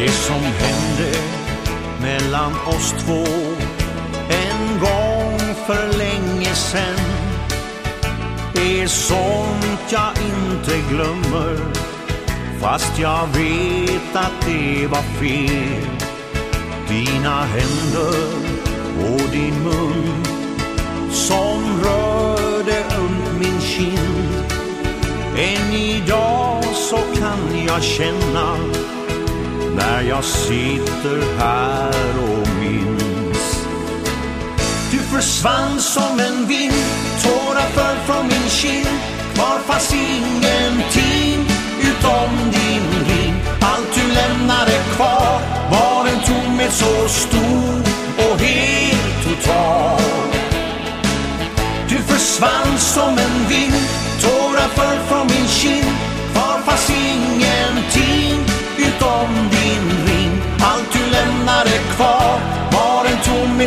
Det som hände mellan oss två en gång för länge sen är sånt jag inte glömmer fast jag vet att det var fel. Dina händer och din mun som rörde runt min kind. Än idag så kan jag känna jag sitter här och minns. Du försvann som en vind, tårar föll från min kind. Kvar fanns ingenting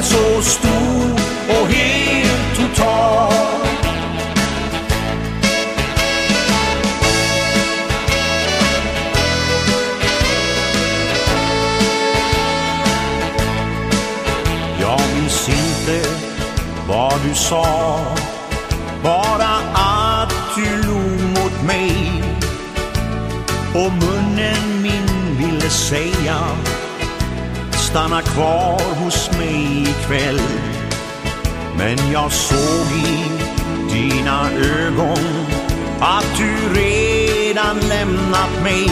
så stor och helt total. Jag minns inte vad du sa Bara att du log mot mig Och munnen min ville säga Stanna kvar hos mig ikväll Men jag såg i dina ögon Att du redan lämnat mig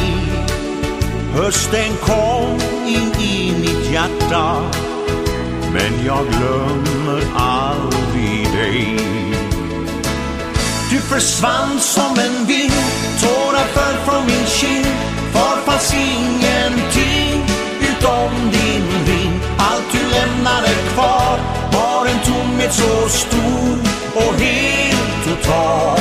Hösten kom in i mitt hjärta men jag glömmer aldrig dig. Du försvann som en vind, tårar föll från min kind. Var fanns ingenting varit så stor och helt total.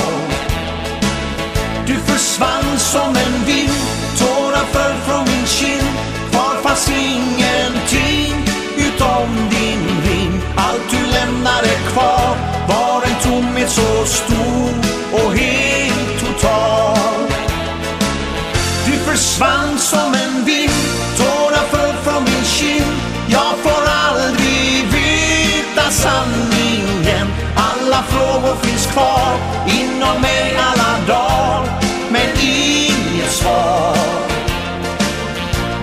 Du försvann som en vind, tårar föll från min kind. Kvar fanns ingenting utom din ring. Allt du lämnade kvar var en tomhet så stor och helt total. Du försvann som en vind, tårar föll från min kind. Jag får aldrig veta sanningen. Kvar inom mig alla dagar, men inget svar.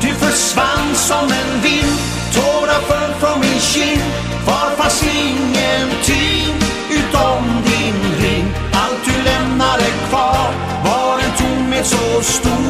Du försvann som en vind, tårar föll från min kind. Kvar fanns ingenting utom din ring. Allt du lämnade kvar var en tomhet så stor